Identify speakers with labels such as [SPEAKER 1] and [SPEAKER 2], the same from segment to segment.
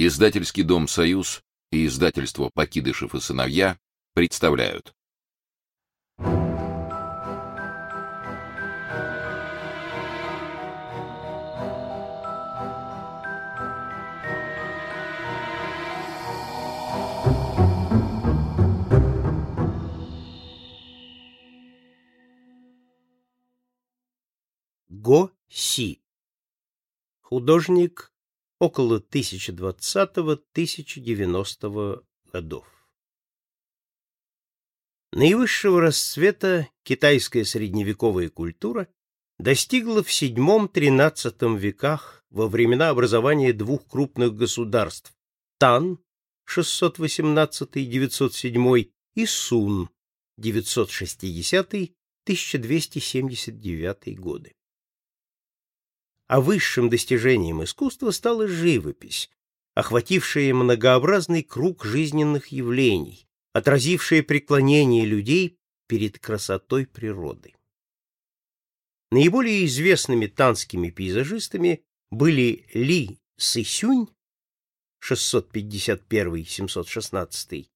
[SPEAKER 1] Издательский дом «Союз» и издательство «Покидышев и сыновья» представляют.
[SPEAKER 2] Го Си. Художник около 1020-1090 годов. Наивысшего расцвета китайская средневековая культура достигла в VII-XIII веках во времена образования двух крупных государств Тан 618-907 и Сун 960-1279 годы а высшим достижением искусства стала живопись, охватившая многообразный круг жизненных явлений, отразившая преклонение людей перед красотой природы. Наиболее известными танскими пейзажистами были Ли Сысюнь 651-716,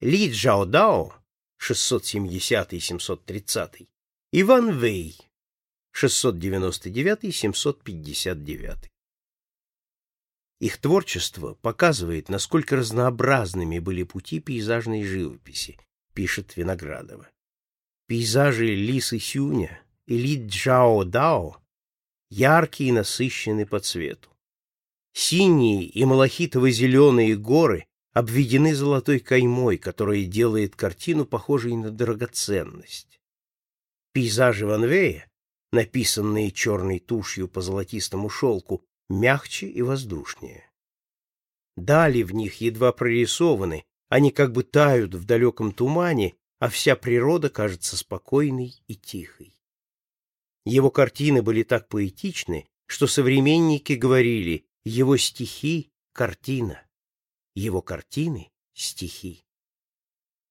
[SPEAKER 2] Ли Джаодао 670-730, Иван Вэй 699-759. Их творчество показывает, насколько разнообразными были пути пейзажной живописи, пишет Виноградова. Пейзажи Лисы Сюня и Ли Джао Дао яркие и насыщены по цвету. Синие и малахитово-зеленые горы обведены золотой каймой, которая делает картину похожей на драгоценность. Пейзажи Ван Вея написанные черной тушью по золотистому шелку, мягче и воздушнее. Дали в них едва прорисованы, они как бы тают в далеком тумане, а вся природа кажется спокойной и тихой. Его картины были так поэтичны, что современники говорили «его стихи — картина, его картины — стихи».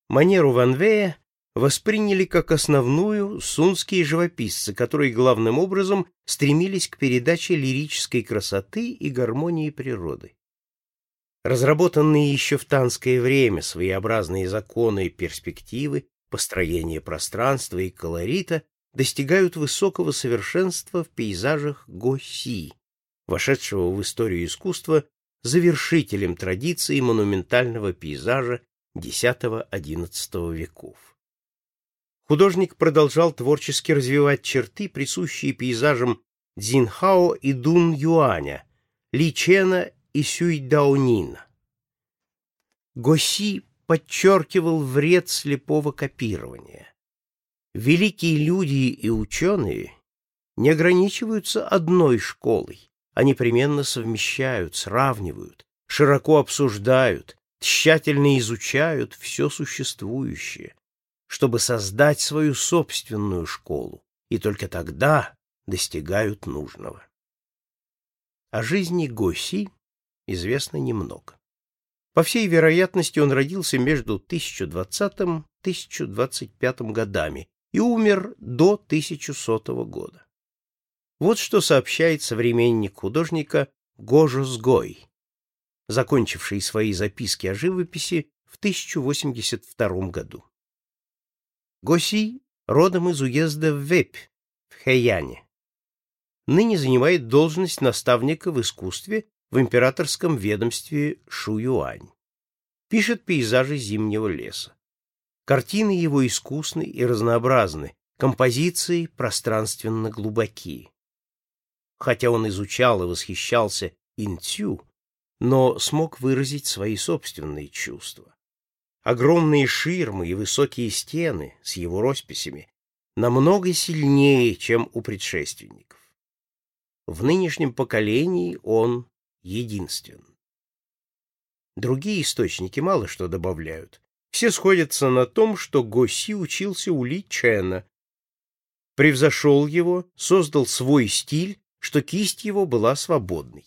[SPEAKER 2] Манеру Ван Вея восприняли как основную сунские живописцы, которые главным образом стремились к передаче лирической красоты и гармонии природы. Разработанные еще в танское время своеобразные законы и перспективы, построения пространства и колорита достигают высокого совершенства в пейзажах Го-Си, вошедшего в историю искусства завершителем традиции монументального пейзажа X-XI веков. Художник продолжал творчески развивать черты, присущие пейзажам Цзинхао и Дун Юаня, Ли Чена и Сюй Даонина. Госи подчеркивал вред слепого копирования. Великие люди и ученые не ограничиваются одной школой, они непременно совмещают, сравнивают, широко обсуждают, тщательно изучают все существующее, чтобы создать свою собственную школу, и только тогда достигают нужного. О жизни Госи известно немного. По всей вероятности, он родился между 1020-1025 годами и умер до 1100 года. Вот что сообщает современник художника Гожо Сгой, закончивший свои записки о живописи в 1082 году. Госи родом из уезда Вепь в Хэяне. Ныне занимает должность наставника в искусстве в императорском ведомстве Шуюань. Пишет пейзажи зимнего леса. Картины его искусны и разнообразны, композиции пространственно глубоки. Хотя он изучал и восхищался интю, но смог выразить свои собственные чувства. Огромные ширмы и высокие стены с его росписями намного сильнее, чем у предшественников. В нынешнем поколении он единствен. Другие источники мало что добавляют. Все сходятся на том, что Госи учился у Ли Чена, превзошел его, создал свой стиль, что кисть его была свободной.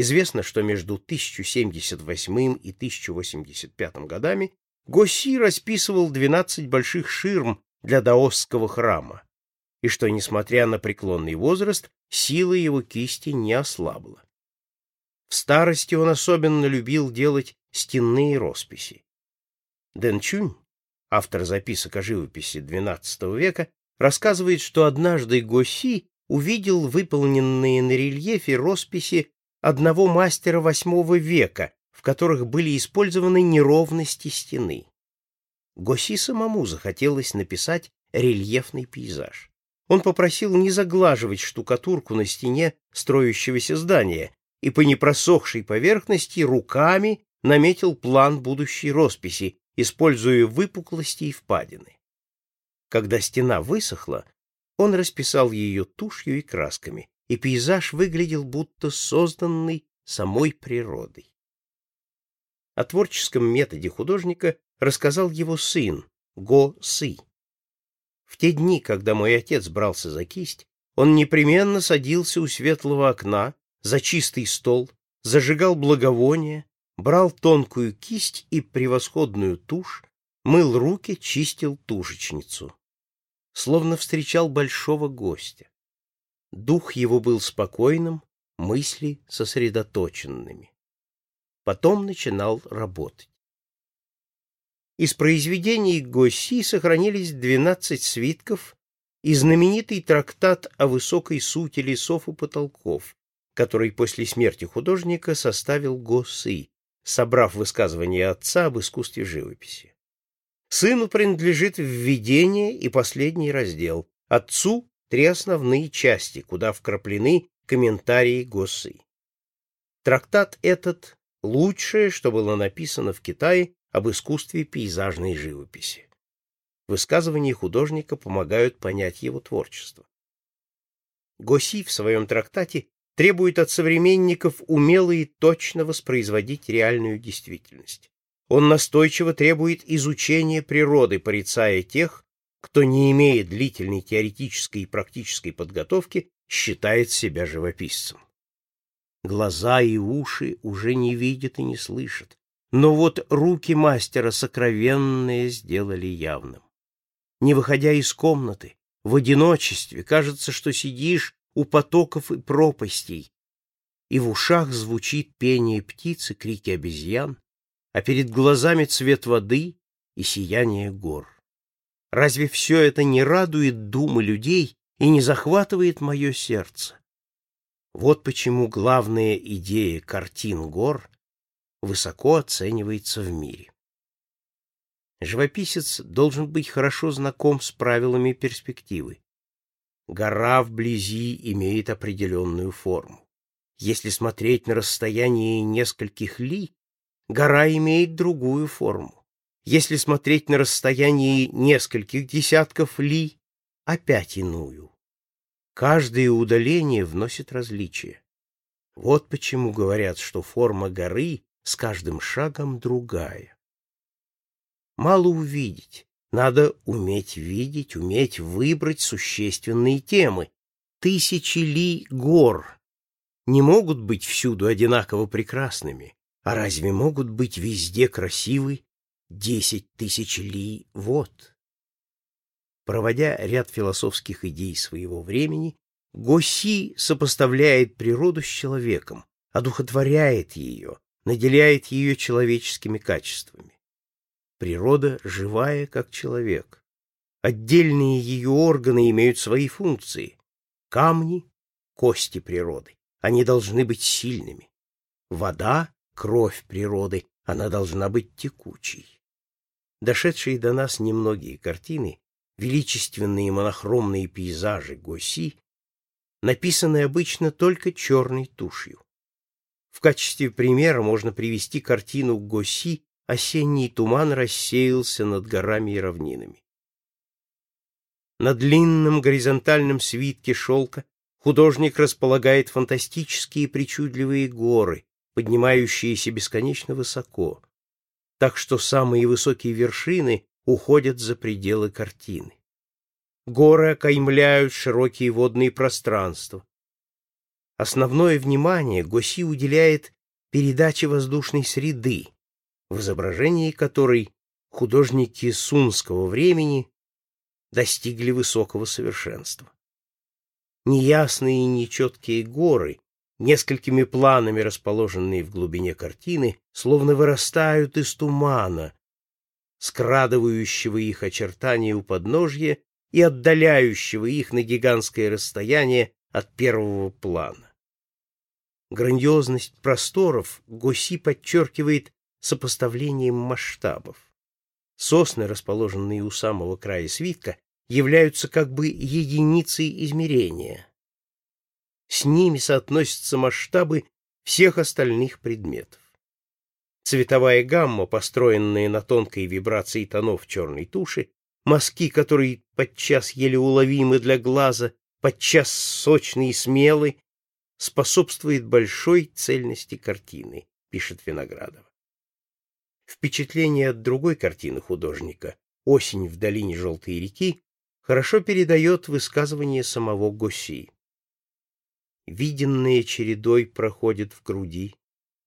[SPEAKER 2] Известно, что между 1078 и 1085 годами Госи расписывал 12 больших ширм для даосского храма, и что, несмотря на преклонный возраст, сила его кисти не ослабла. В старости он особенно любил делать стенные росписи. Дэн Чунь, автор записок о живописи XII века, рассказывает, что однажды Госи увидел выполненные на рельефе росписи одного мастера VIII века, в которых были использованы неровности стены. Госи самому захотелось написать рельефный пейзаж. Он попросил не заглаживать штукатурку на стене строящегося здания и по непросохшей поверхности руками наметил план будущей росписи, используя выпуклости и впадины. Когда стена высохла, он расписал ее тушью и красками, и пейзаж выглядел будто созданный самой природой. О творческом методе художника рассказал его сын, Го Сы. В те дни, когда мой отец брался за кисть, он непременно садился у светлого окна, за чистый стол, зажигал благовоние, брал тонкую кисть и превосходную тушь, мыл руки, чистил тушечницу. Словно встречал большого гостя. Дух его был спокойным, мысли сосредоточенными. Потом начинал работать. Из произведений Госси сохранились 12 свитков и знаменитый трактат о высокой сути лесов и потолков, который после смерти художника составил Госси, собрав высказывания отца об искусстве живописи. Сыну принадлежит введение и последний раздел, отцу — три основные части, куда вкраплены комментарии Госсы. Трактат этот — лучшее, что было написано в Китае об искусстве пейзажной живописи. Высказывания художника помогают понять его творчество. Госи в своем трактате требует от современников умело и точно воспроизводить реальную действительность. Он настойчиво требует изучения природы, порицая тех, кто, не имея длительной теоретической и практической подготовки, считает себя живописцем. Глаза и уши уже не видят и не слышат, но вот руки мастера сокровенные сделали явным. Не выходя из комнаты, в одиночестве, кажется, что сидишь у потоков и пропастей, и в ушах звучит пение птиц и крики обезьян, а перед глазами цвет воды и сияние гор. Разве все это не радует думы людей и не захватывает мое сердце? Вот почему главная идея картин гор высоко оценивается в мире. Живописец должен быть хорошо знаком с правилами перспективы. Гора вблизи имеет определенную форму. Если смотреть на расстояние нескольких ли, гора имеет другую форму. Если смотреть на расстоянии нескольких десятков ли, опять иную. Каждое удаление вносит различие. Вот почему говорят, что форма горы с каждым шагом другая. Мало увидеть, надо уметь видеть, уметь выбрать существенные темы. Тысячи ли гор не могут быть всюду одинаково прекрасными, а разве могут быть везде красивы десять тысяч ли вот? Проводя ряд философских идей своего времени, Госи сопоставляет природу с человеком, одухотворяет ее, наделяет ее человеческими качествами. Природа живая, как человек. Отдельные ее органы имеют свои функции. Камни — кости природы, они должны быть сильными. Вода — кровь природы, она должна быть текучей. Дошедшие до нас немногие картины, величественные монохромные пейзажи Госи, написаны обычно только черной тушью. В качестве примера можно привести картину Госи «Осенний туман рассеялся над горами и равнинами». На длинном горизонтальном свитке шелка художник располагает фантастические причудливые горы, поднимающиеся бесконечно высоко, так что самые высокие вершины уходят за пределы картины. Горы окаймляют широкие водные пространства, Основное внимание Госи уделяет передаче воздушной среды, в изображении которой художники сунского времени достигли высокого совершенства. Неясные и нечеткие горы несколькими планами расположенные в глубине картины, словно вырастают из тумана, скрадывающего их очертания у подножья и отдаляющего их на гигантское расстояние от первого плана. Грандиозность просторов Госи подчеркивает сопоставлением масштабов. Сосны, расположенные у самого края свитка, являются как бы единицей измерения. С ними соотносятся масштабы всех остальных предметов. Цветовая гамма, построенная на тонкой вибрации тонов черной туши, мазки, которые подчас еле уловимы для глаза, подчас сочные и смелы, способствует большой цельности картины, пишет Виноградов. Впечатление от другой картины художника «Осень в долине Желтой реки» хорошо передает высказывание самого Госси. Виденное чередой проходит в груди,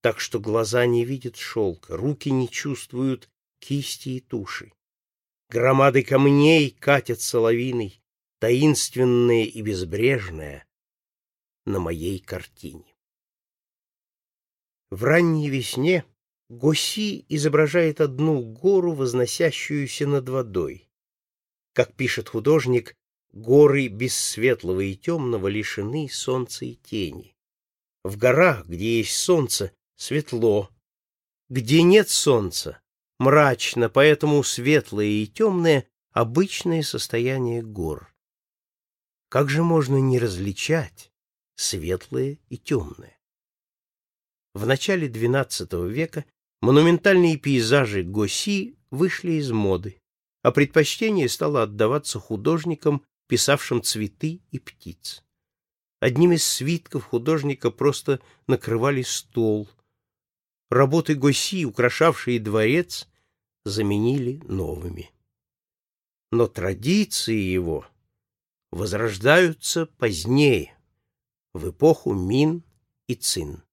[SPEAKER 2] так что глаза не видят шелка, руки не чувствуют кисти и туши. Громады камней катятся лавиной, таинственное и безбрежное, на моей картине. В ранней весне Госи изображает одну гору, возносящуюся над водой. Как пишет художник, горы без светлого и темного лишены солнца и тени. В горах, где есть солнце, светло. Где нет солнца, мрачно, поэтому светлое и темное — обычное состояние гор. Как же можно не различать светлое и темное? В начале XII века монументальные пейзажи Госи вышли из моды, а предпочтение стало отдаваться художникам, писавшим цветы и птиц. Одним из свитков художника просто накрывали стол. Работы Госи, украшавшие дворец, заменили новыми. Но традиции его возрождаются позднее, в эпоху Мин и Цин.